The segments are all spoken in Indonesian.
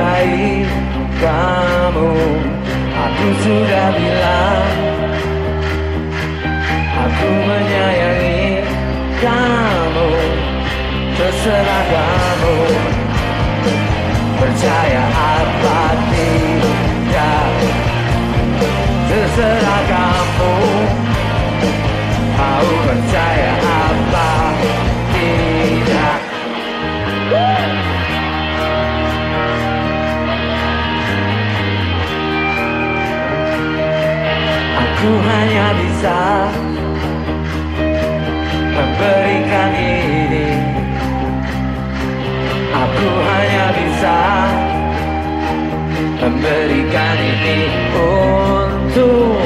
mencintai kamu Aku sudah bilang Aku menyayangi kamu. Terserah kamu. Percaya apa tidak? Terserah Hanya bisa memberikan ini. Aku hanya bisa memberikan ini untukmu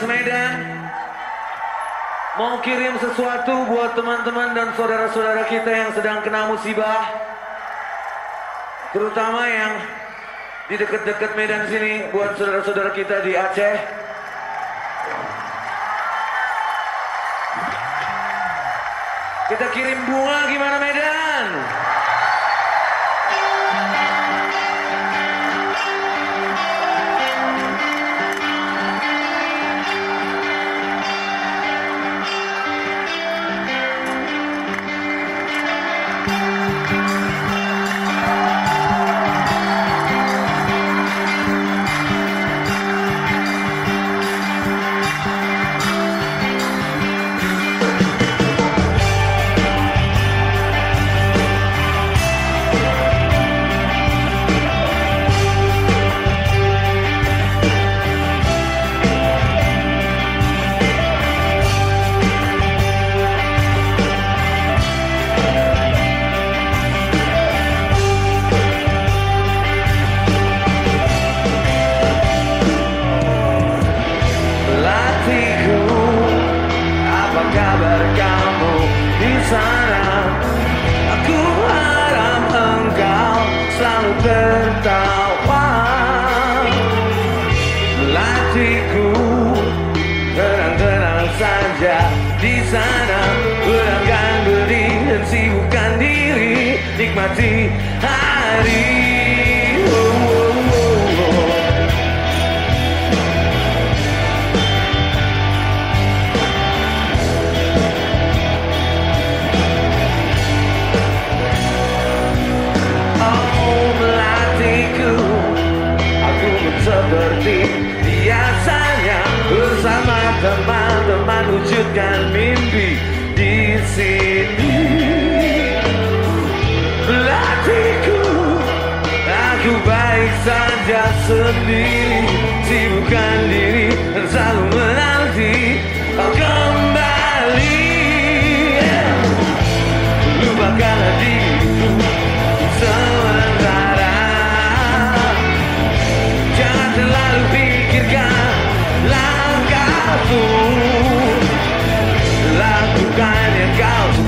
Slankers Medan Mau kirim sesuatu buat teman-teman dan saudara-saudara kita yang sedang kena musibah Terutama yang di dekat-dekat Medan sini buat saudara-saudara kita di Aceh. Kita kirim bunga gimana Medan? dan mimpi di sini. Lakiku, aku baik saja sendiri. Sibukkan diri dan selalu menanti. Oh, Kau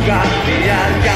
がってやるか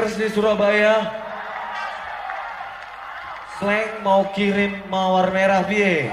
Rockers di Surabaya. Slang mau kirim mawar merah piye?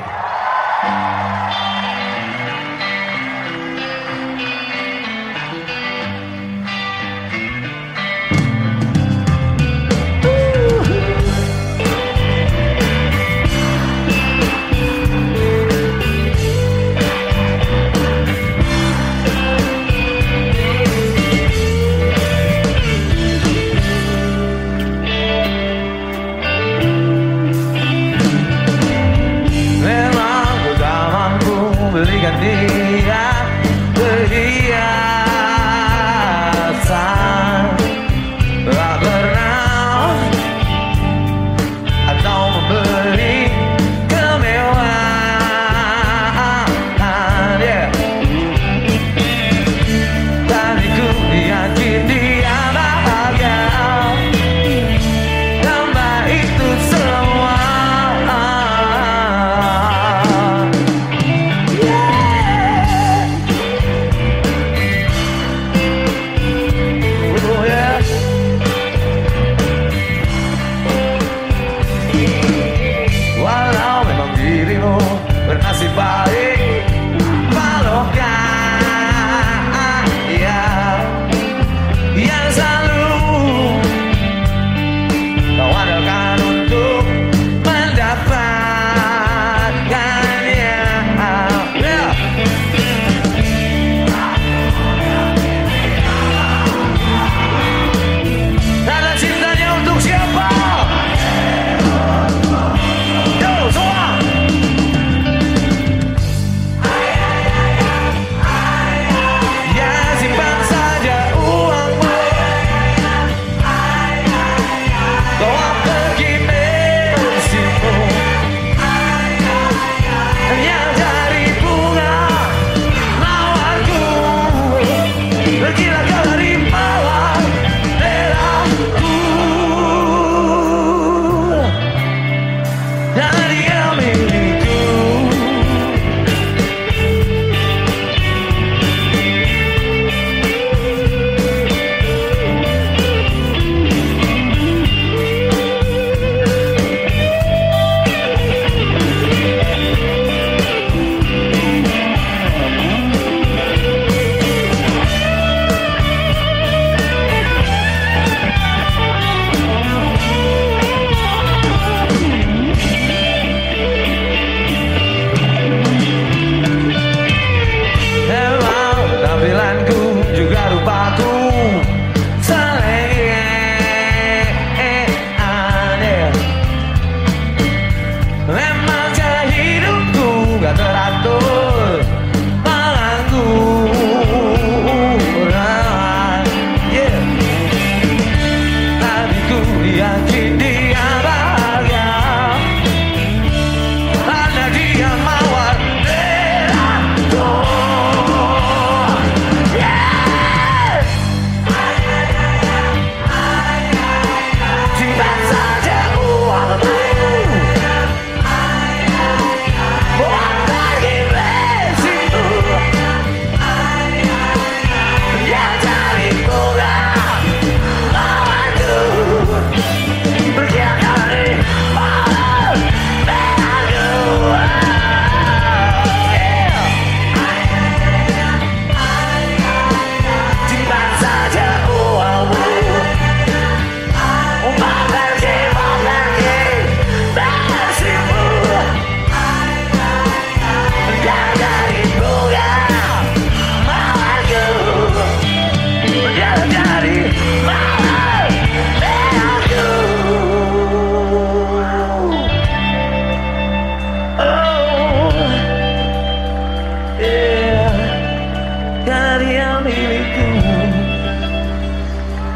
dari yang milikku.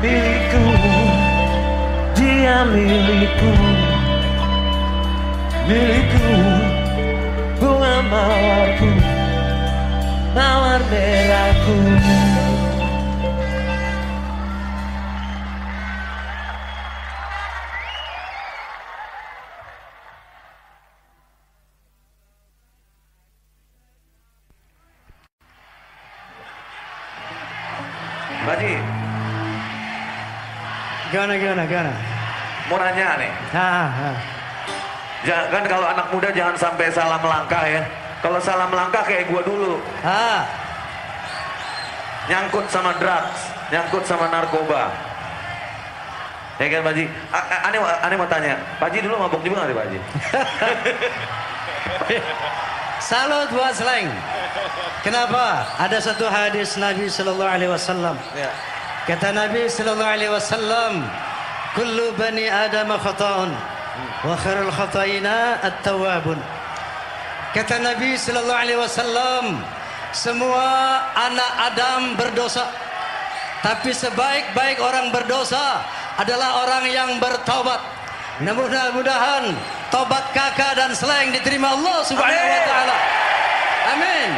Milikku. Dia milikku. Milikku. Bunga mawarku. Mawar merahku. Gimana gimana gimana? Mau nanya nih. Ah, ah. Jangan kalau anak muda jangan sampai salah melangkah ya. Kalau salah melangkah kayak gua dulu. ah. Nyangkut sama drugs, nyangkut sama narkoba. Ya kan Pak a- Aneh, aneh mau tanya, Pak Haji dulu mabuk juga nggak sih Pak Haji? Salut buat slang. Kenapa? Ada satu hadis Nabi Sallallahu Alaihi Wasallam. Ya. Kata Nabi Sallallahu Alaihi Wasallam, "Kullu bani Adam khata'un, wa khairul khata'ina at-tawwabun." Kata Nabi Sallallahu Alaihi Wasallam, semua anak Adam berdosa, tapi sebaik-baik orang berdosa adalah orang yang bertaubat. Nah, Mudah-mudahan tobat kakak dan slang diterima Allah Subhanahu wa taala. Amin.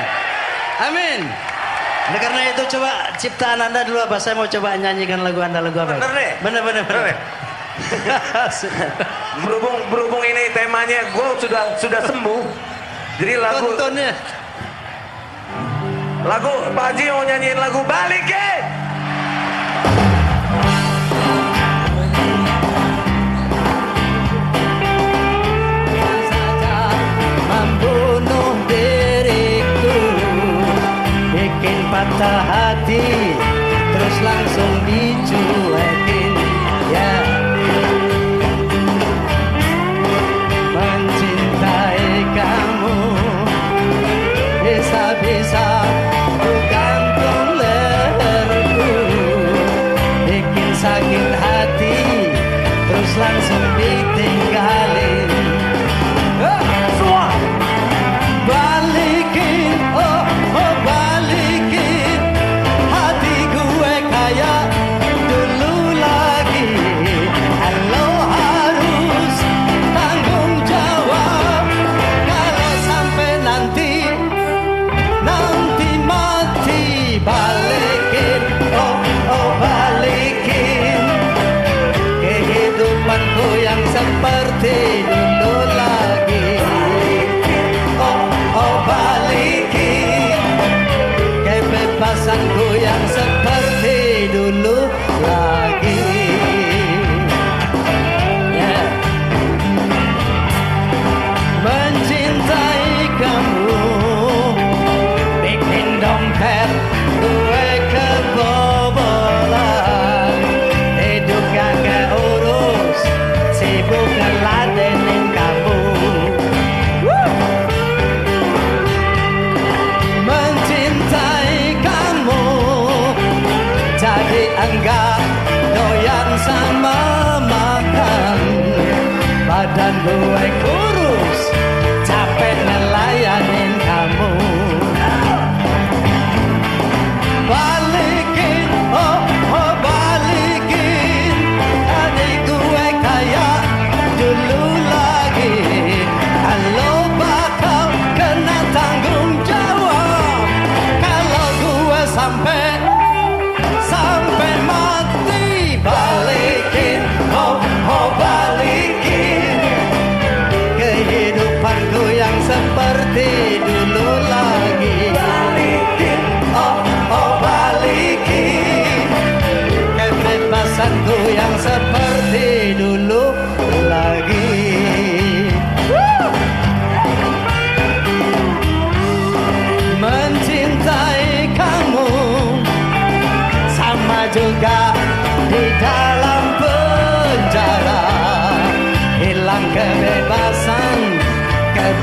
Amin. Oleh karena itu coba ciptaan Anda dulu apa? Saya mau coba nyanyikan lagu Anda lagu apa? Bener nih? Bener bener bener. Bener? Berhubung berhubung ini temanya gue sudah sudah sembuh. Jadi lagu Tontonnya. lagu Pak Haji mau nyanyiin lagu balikin. Bikin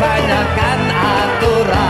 kebanyakan aturan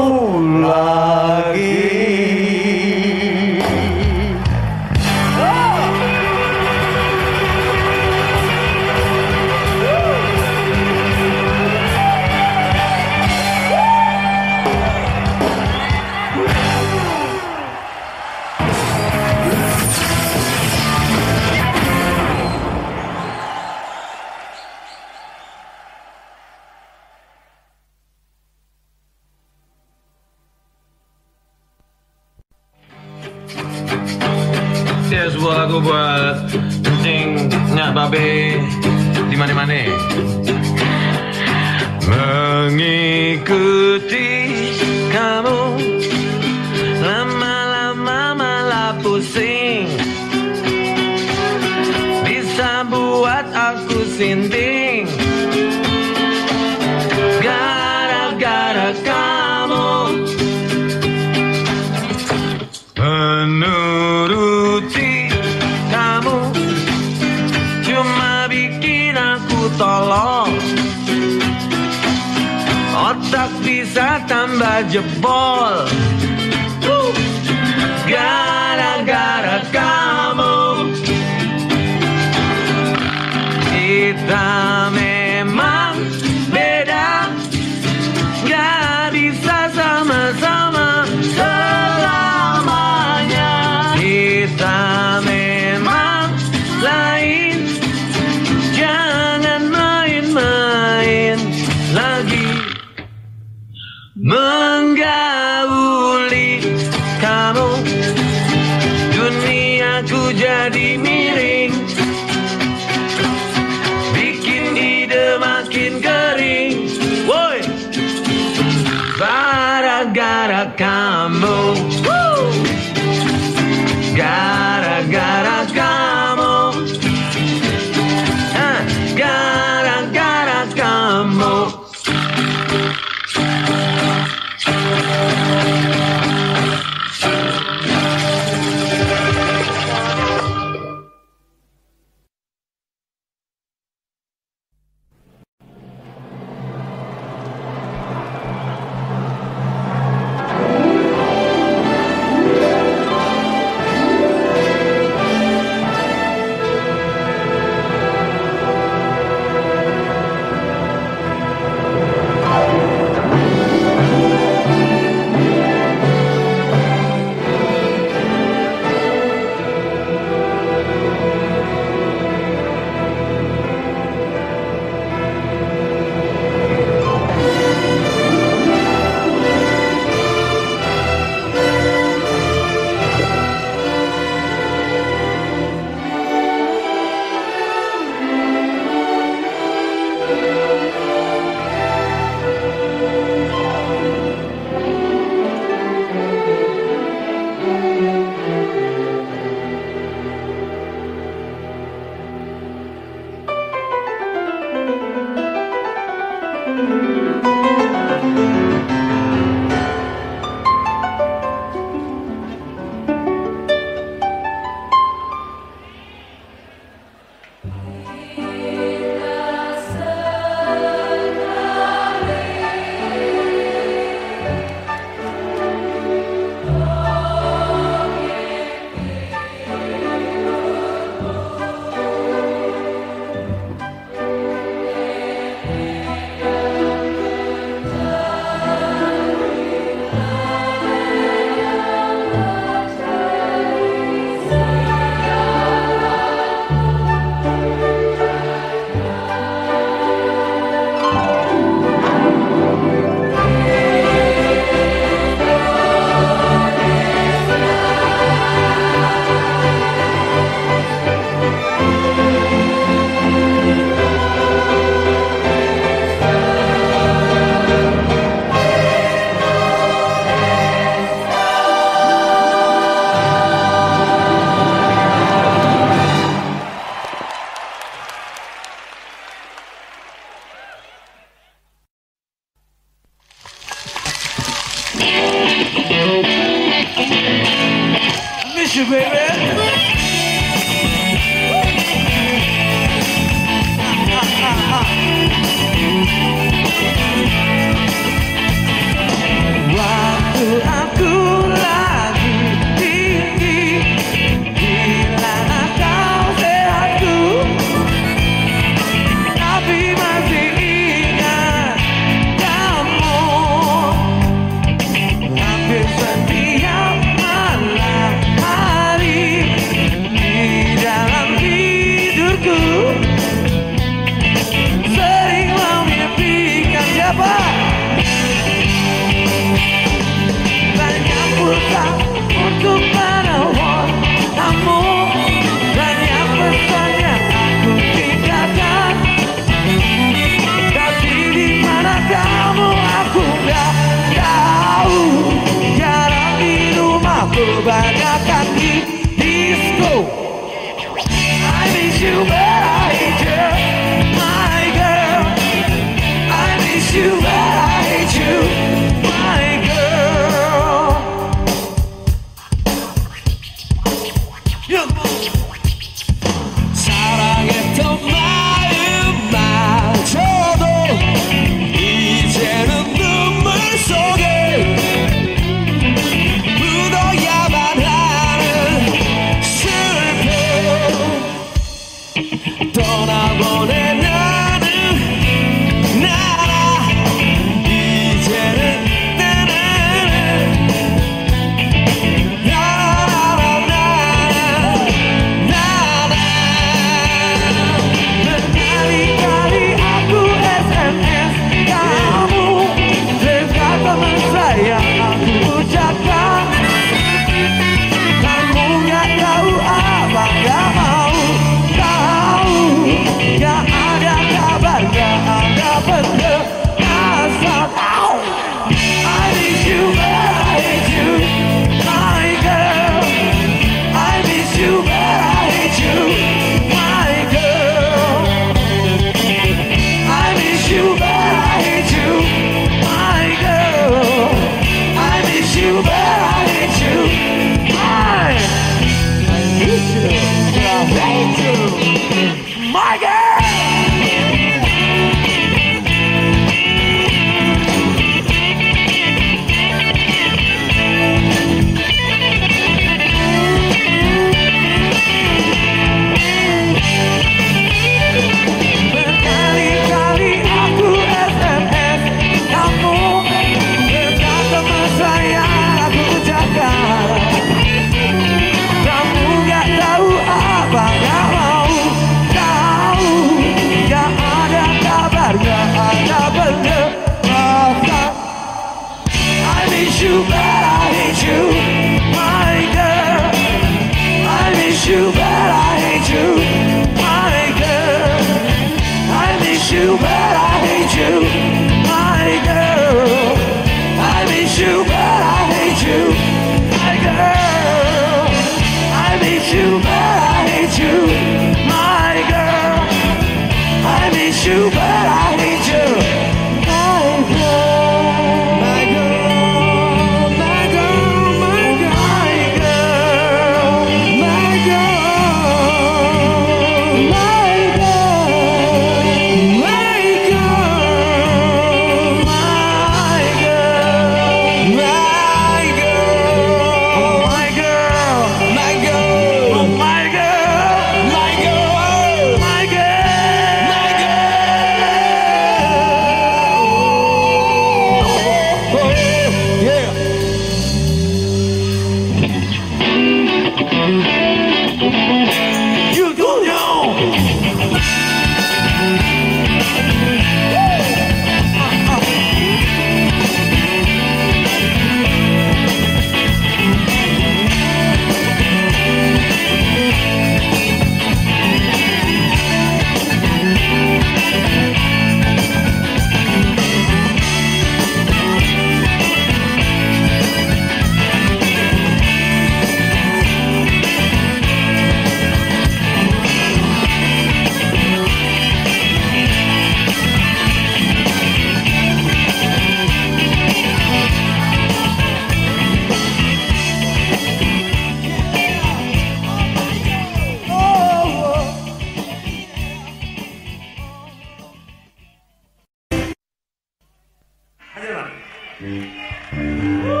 Gara-gara kamu Menuruti kamu. Cuma bikin aku tolong. Otak bisa tambah jebol. Gara-gara kamu Kita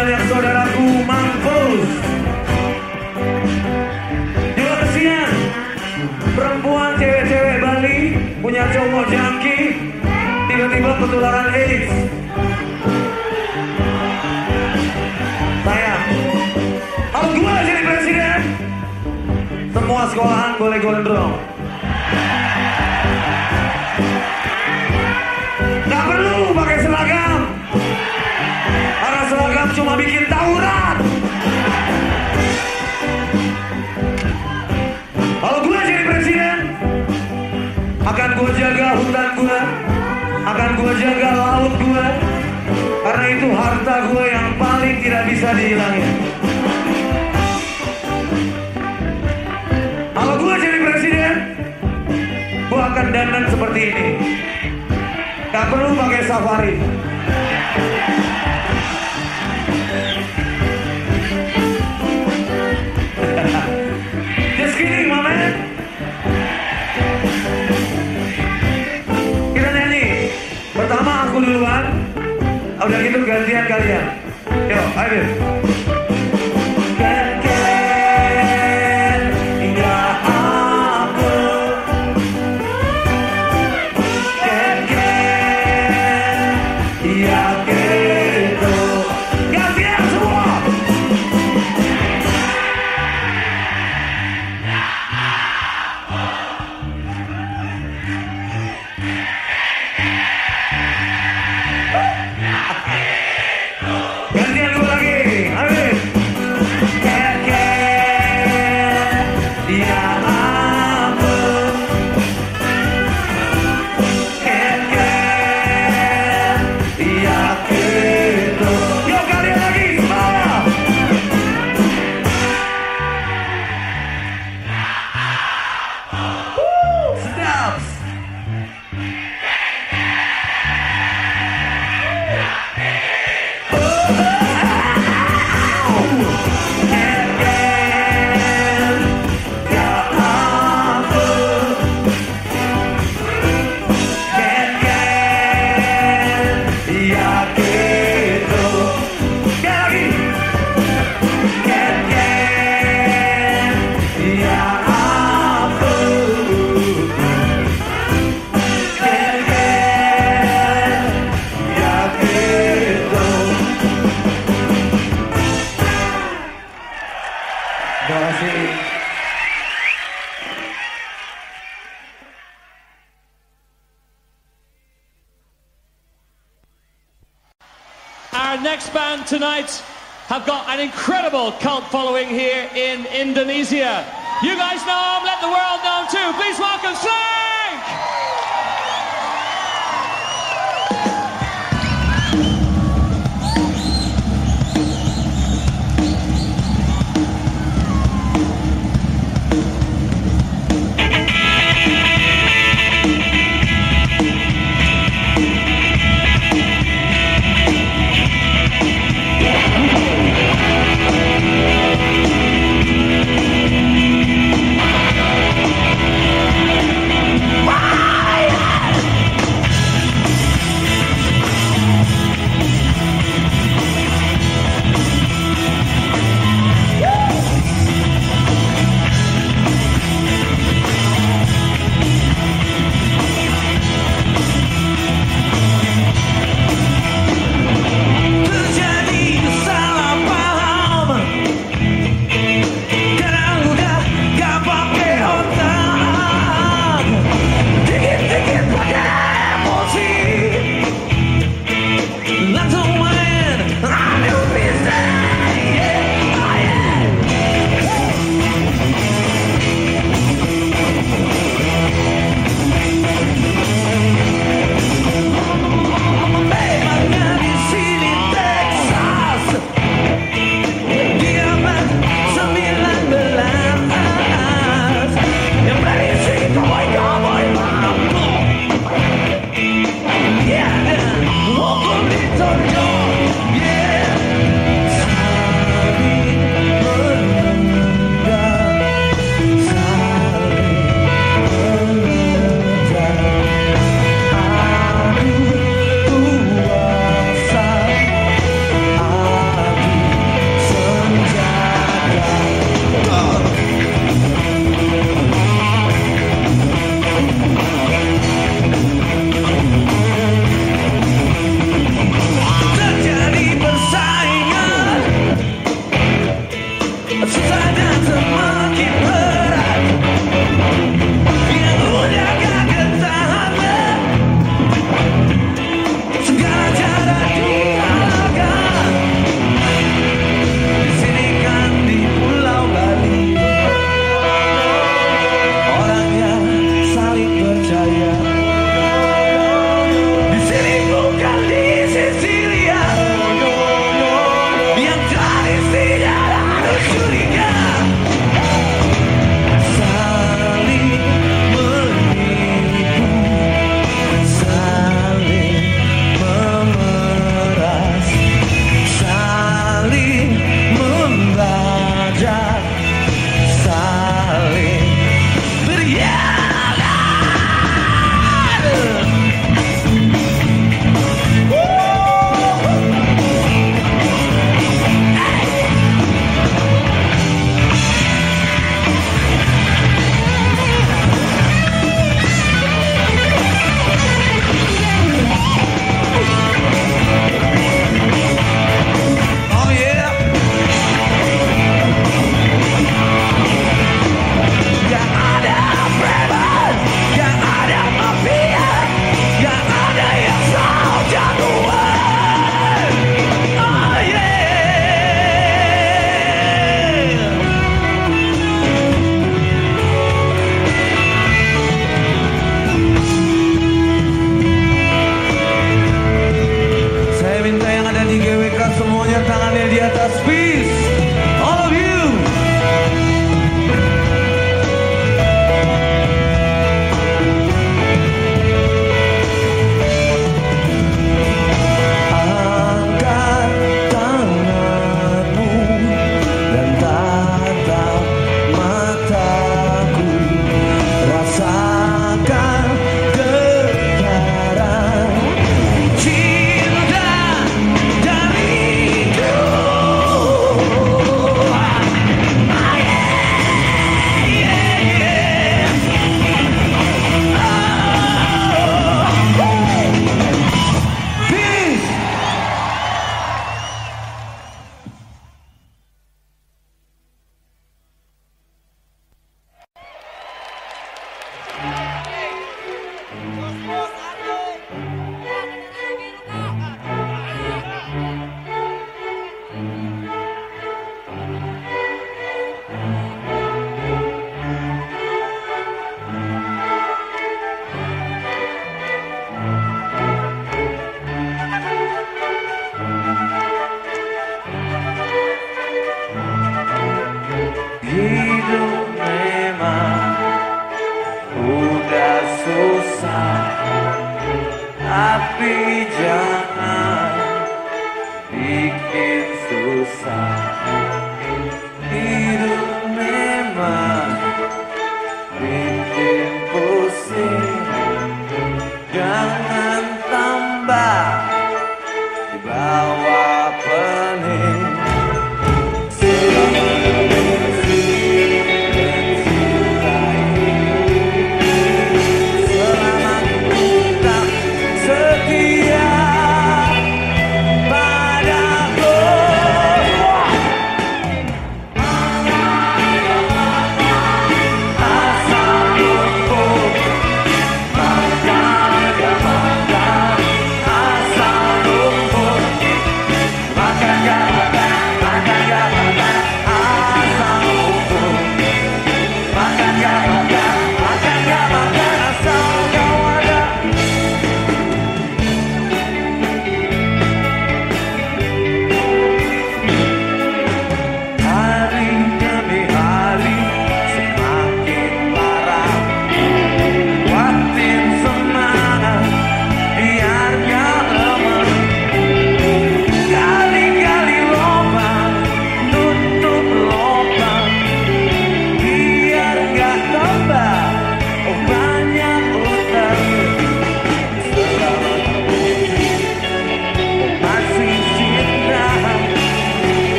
banyak saudaraku mampus. Juga kesian Perempuan cewek-cewek Bali Punya cowok jangki Tiba-tiba ketularan AIDS. Saya Kalau gue jadi presiden? Semua sekolahan boleh gondrong. Gak perlu pakai seragam. bisa dihilangin. Kalau gue jadi presiden, gue akan dandan seperti ini. Gak perlu pakai safari. Just kidding. Kita nyanyi. Pertama aku duluan. Udah gitu gantian kalian. Yo, I did. An incredible cult following here in Indonesia. You guys know them, let the world know them too. Please welcome!